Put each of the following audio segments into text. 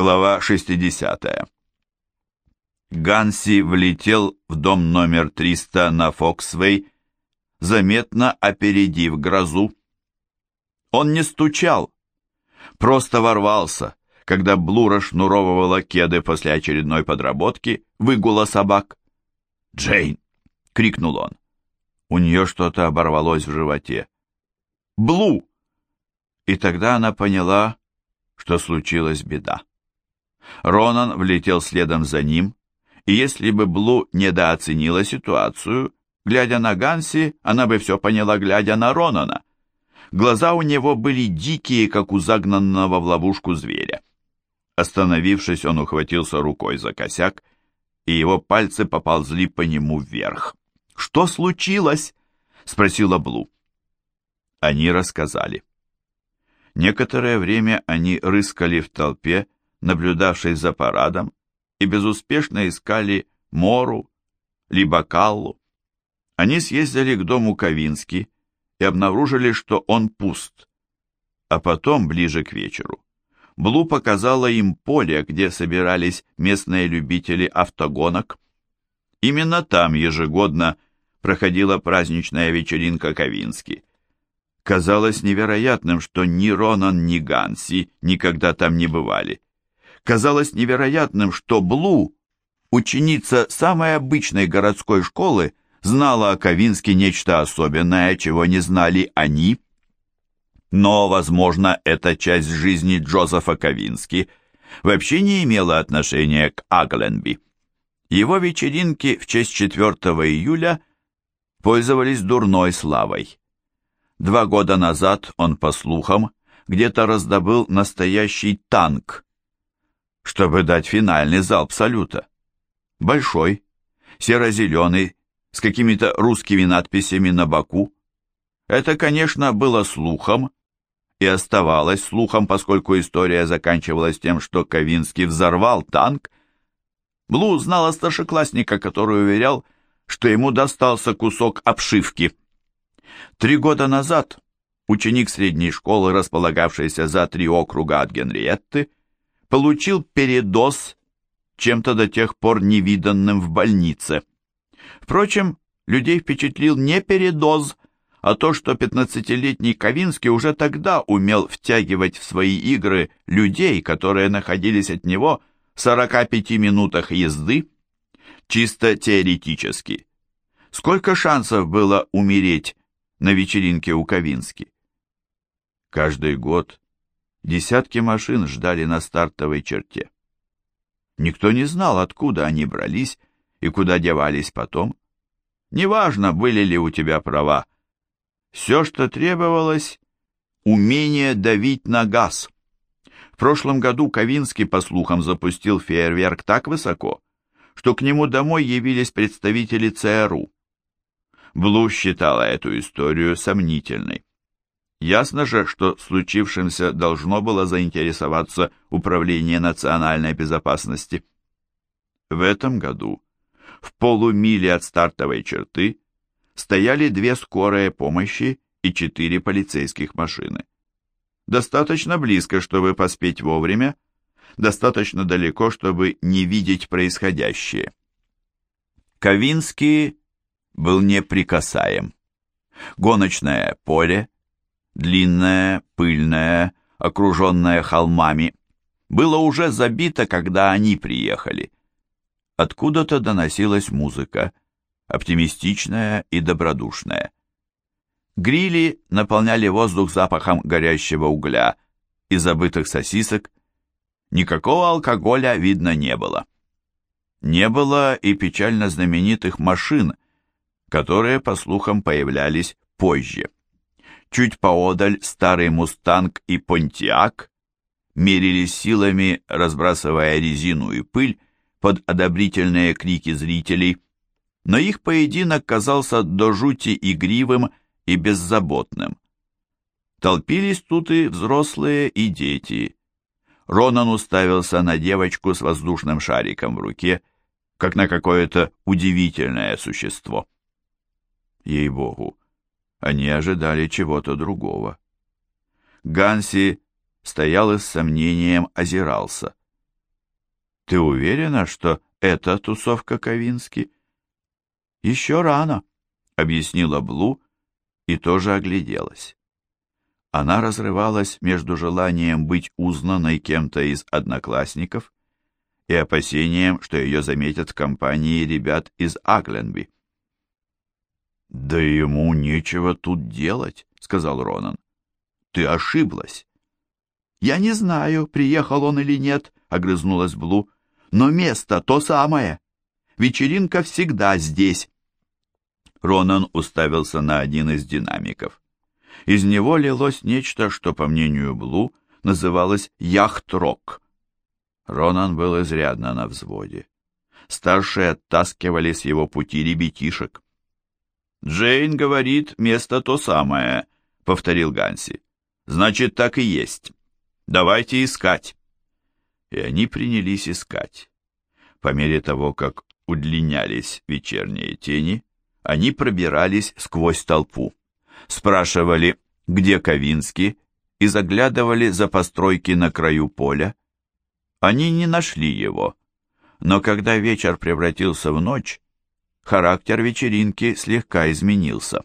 Глава 60. Ганси влетел в дом номер 300 на Фоксвей, заметно опередив грозу. Он не стучал, просто ворвался, когда Блу расшнуровывала кеды после очередной подработки, выгула собак. «Джейн!» — крикнул он. У нее что-то оборвалось в животе. «Блу!» И тогда она поняла, что случилась беда. Ронан влетел следом за ним, и если бы Блу недооценила ситуацию, глядя на Ганси, она бы все поняла, глядя на Ронана. Глаза у него были дикие, как у загнанного в ловушку зверя. Остановившись, он ухватился рукой за косяк, и его пальцы поползли по нему вверх. «Что случилось?» — спросила Блу. Они рассказали. Некоторое время они рыскали в толпе, наблюдавшей за парадом, и безуспешно искали Мору, либо Каллу. Они съездили к дому Ковински и обнаружили, что он пуст. А потом, ближе к вечеру, Блу показала им поле, где собирались местные любители автогонок. Именно там ежегодно проходила праздничная вечеринка Ковински. Казалось невероятным, что ни Ронан, ни Ганси никогда там не бывали казалось невероятным, что Блу, ученица самой обычной городской школы, знала о Ковинске нечто особенное, чего не знали они. Но, возможно, эта часть жизни Джозефа Ковински вообще не имела отношения к Агленби. Его вечеринки в честь 4 июля пользовались дурной славой. Два года назад он, по слухам, где-то раздобыл настоящий танк, чтобы дать финальный залп салюта. Большой, серо-зеленый, с какими-то русскими надписями на боку. Это, конечно, было слухом, и оставалось слухом, поскольку история заканчивалась тем, что Ковинский взорвал танк. Блу знала старшеклассника, который уверял, что ему достался кусок обшивки. Три года назад ученик средней школы, располагавшийся за три округа от Генриетты, получил передоз чем-то до тех пор невиданным в больнице. Впрочем, людей впечатлил не передоз, а то, что 15-летний Ковинский уже тогда умел втягивать в свои игры людей, которые находились от него в 45 минутах езды, чисто теоретически. Сколько шансов было умереть на вечеринке у Ковински? Каждый год Десятки машин ждали на стартовой черте. Никто не знал, откуда они брались и куда девались потом. Неважно, были ли у тебя права. Все, что требовалось, умение давить на газ. В прошлом году Ковинский, по слухам, запустил фейерверк так высоко, что к нему домой явились представители ЦРУ. Блу считала эту историю сомнительной. Ясно же, что случившимся должно было заинтересоваться Управление национальной безопасности. В этом году в полумиле от стартовой черты стояли две скорые помощи и четыре полицейских машины. Достаточно близко, чтобы поспеть вовремя, достаточно далеко, чтобы не видеть происходящее. Ковинский был неприкасаем. Гоночное поле – длинное, пыльное, окруженное холмами, было уже забито, когда они приехали. Откуда-то доносилась музыка, оптимистичная и добродушная. Грили наполняли воздух запахом горящего угля и забытых сосисок. Никакого алкоголя видно не было. Не было и печально знаменитых машин, которые, по слухам, появлялись позже. Чуть поодаль старый «Мустанг» и «Понтиак» мерились силами, разбрасывая резину и пыль под одобрительные крики зрителей, но их поединок казался до жути игривым и беззаботным. Толпились тут и взрослые, и дети. Ронан уставился на девочку с воздушным шариком в руке, как на какое-то удивительное существо. Ей-богу, они ожидали чего-то другого. Ганси стоял и с сомнением озирался. Ты уверена, что это тусовка Ковински? Еще рано, объяснила Блу и тоже огляделась. Она разрывалась между желанием быть узнанной кем-то из одноклассников и опасением, что ее заметят в компании ребят из Агленби. «Да ему нечего тут делать», — сказал Ронан. «Ты ошиблась». «Я не знаю, приехал он или нет», — огрызнулась Блу. «Но место то самое. Вечеринка всегда здесь». Ронан уставился на один из динамиков. Из него лилось нечто, что, по мнению Блу, называлось яхт-рок. Ронан был изрядно на взводе. Старшие оттаскивали с его пути ребятишек. «Джейн говорит, место то самое», — повторил Ганси. «Значит, так и есть. Давайте искать». И они принялись искать. По мере того, как удлинялись вечерние тени, они пробирались сквозь толпу спрашивали, где Ковинский, и заглядывали за постройки на краю поля. Они не нашли его, но когда вечер превратился в ночь, характер вечеринки слегка изменился.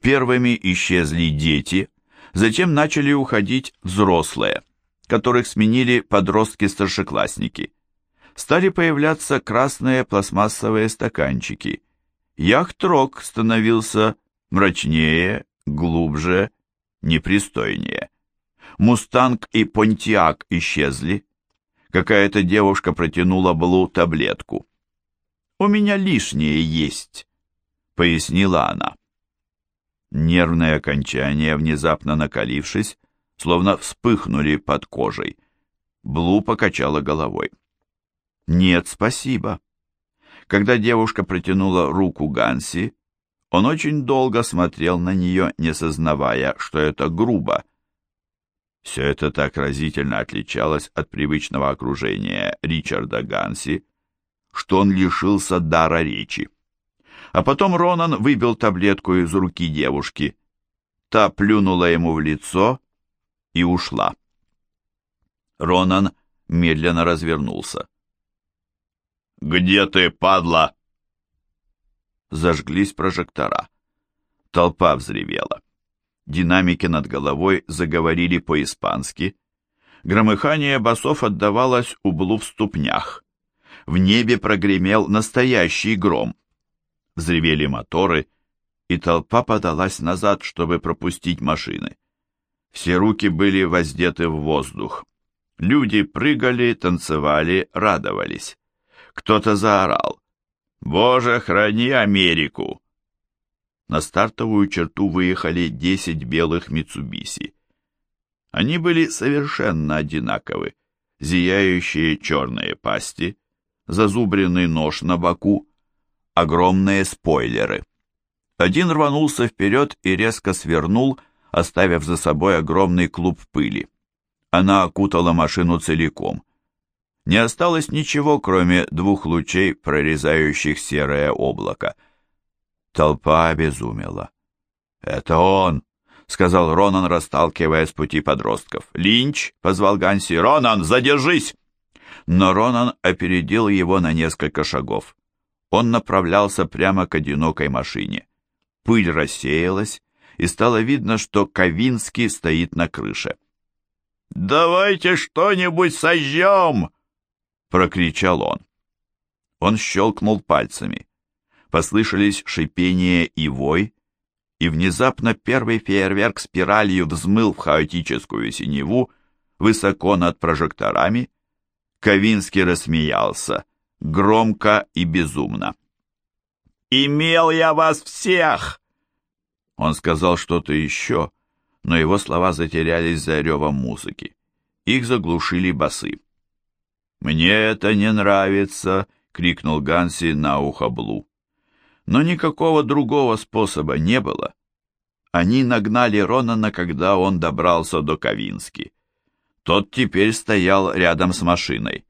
Первыми исчезли дети, затем начали уходить взрослые, которых сменили подростки-старшеклассники. Стали появляться красные пластмассовые стаканчики. Яхт-рок становился мрачнее глубже, непристойнее. Мустанг и Понтиак исчезли. Какая-то девушка протянула Блу таблетку. «У меня лишнее есть», — пояснила она. Нервные окончания, внезапно накалившись, словно вспыхнули под кожей. Блу покачала головой. «Нет, спасибо». Когда девушка протянула руку Ганси, он очень долго смотрел на нее, не сознавая, что это грубо. Все это так разительно отличалось от привычного окружения Ричарда Ганси, что он лишился дара речи. А потом Ронан выбил таблетку из руки девушки. Та плюнула ему в лицо и ушла. Ронан медленно развернулся. «Где ты, падла?» зажглись прожектора. Толпа взревела. Динамики над головой заговорили по-испански. Громыхание басов отдавалось углу в ступнях. В небе прогремел настоящий гром. Взревели моторы, и толпа подалась назад, чтобы пропустить машины. Все руки были воздеты в воздух. Люди прыгали, танцевали, радовались. Кто-то заорал. «Боже, храни Америку!» На стартовую черту выехали 10 белых Митсубиси. Они были совершенно одинаковы. Зияющие черные пасти, зазубренный нож на боку, огромные спойлеры. Один рванулся вперед и резко свернул, оставив за собой огромный клуб пыли. Она окутала машину целиком не осталось ничего, кроме двух лучей, прорезающих серое облако. Толпа обезумела. «Это он!» — сказал Ронан, расталкивая с пути подростков. «Линч!» — позвал Ганси. «Ронан, задержись!» Но Ронан опередил его на несколько шагов. Он направлялся прямо к одинокой машине. Пыль рассеялась, и стало видно, что Ковинский стоит на крыше. «Давайте что-нибудь сожжем!» прокричал он. Он щелкнул пальцами. Послышались шипение и вой, и внезапно первый фейерверк спиралью взмыл в хаотическую синеву высоко над прожекторами. Ковинский рассмеялся, громко и безумно. «Имел я вас всех!» Он сказал что-то еще, но его слова затерялись за ревом музыки. Их заглушили басы. «Мне это не нравится!» — крикнул Ганси на ухо Блу. Но никакого другого способа не было. Они нагнали Ронана, когда он добрался до Ковински. Тот теперь стоял рядом с машиной.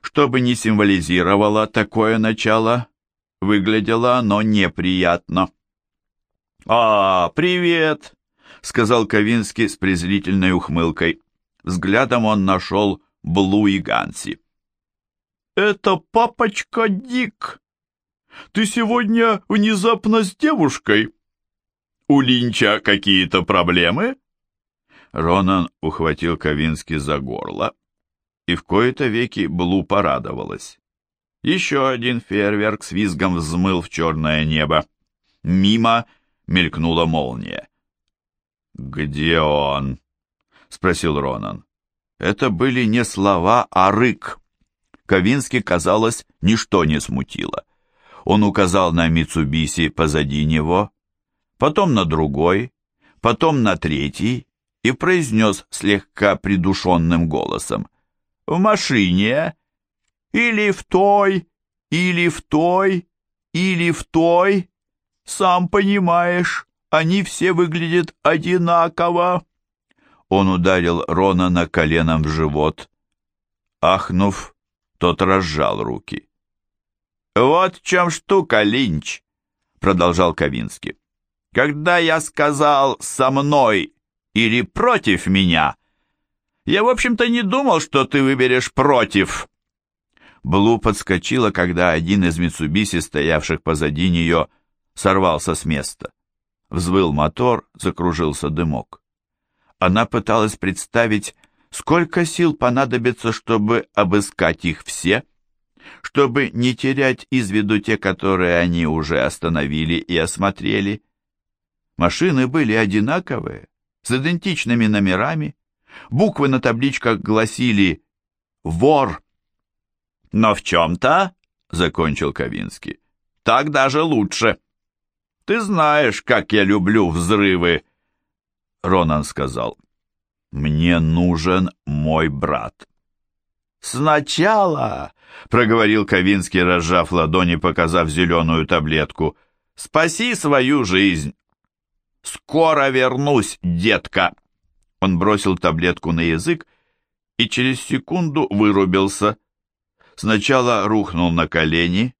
Что бы ни символизировало такое начало, выглядело оно неприятно. «А, привет!» — сказал Ковинский с презрительной ухмылкой. Взглядом он нашел Блу и Ганси. это папочка Дик. Ты сегодня внезапно с девушкой? У Линча какие-то проблемы?» Ронан ухватил Ковински за горло, и в кои-то веки Блу порадовалась. Еще один фейерверк с визгом взмыл в черное небо. Мимо мелькнула молния. «Где он?» — спросил Ронан. Это были не слова, а рык. Ковински, казалось, ничто не смутило. Он указал на Митсубиси позади него, потом на другой, потом на третий и произнес слегка придушенным голосом. «В машине? Или в той, или в той, или в той? Сам понимаешь, они все выглядят одинаково». Он ударил Ронана коленом в живот. Ахнув, тот разжал руки. «Вот в чем штука, Линч», — продолжал Ковинский. «Когда я сказал «со мной» или «против меня», я, в общем-то, не думал, что ты выберешь «против». Блу подскочила, когда один из Митсубиси, стоявших позади нее, сорвался с места. Взвыл мотор, закружился дымок. Она пыталась представить, сколько сил понадобится, чтобы обыскать их все, чтобы не терять из виду те, которые они уже остановили и осмотрели. Машины были одинаковые, с идентичными номерами. Буквы на табличках гласили «Вор». «Но в чем-то», — закончил Ковинский, — «так даже лучше». «Ты знаешь, как я люблю взрывы», — Ронан сказал. «Мне нужен мой брат». «Сначала», — проговорил Ковинский, разжав ладони, показав зеленую таблетку, — «спаси свою жизнь». «Скоро вернусь, детка!» Он бросил таблетку на язык и через секунду вырубился. Сначала рухнул на колени,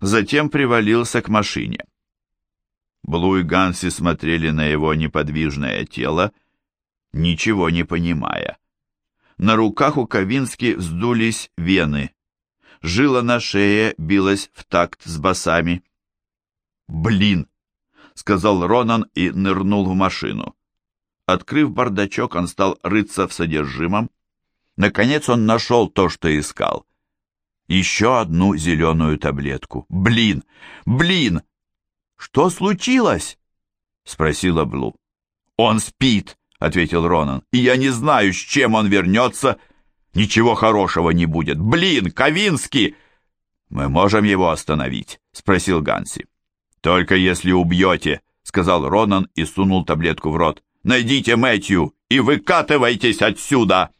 затем привалился к машине. Блу и Ганси смотрели на его неподвижное тело, ничего не понимая. На руках у Ковински вздулись вены. Жила на шее билась в такт с басами. «Блин!» — сказал Ронан и нырнул в машину. Открыв бардачок, он стал рыться в содержимом. Наконец он нашел то, что искал. Еще одну зеленую таблетку. «Блин! Блин!» «Что случилось?» — спросила Блу. «Он спит», — ответил Ронан, — «и я не знаю, с чем он вернется. Ничего хорошего не будет. Блин, Ковинский!» «Мы можем его остановить?» — спросил Ганси. «Только если убьете», — сказал Ронан и сунул таблетку в рот. «Найдите Мэтью и выкатывайтесь отсюда!»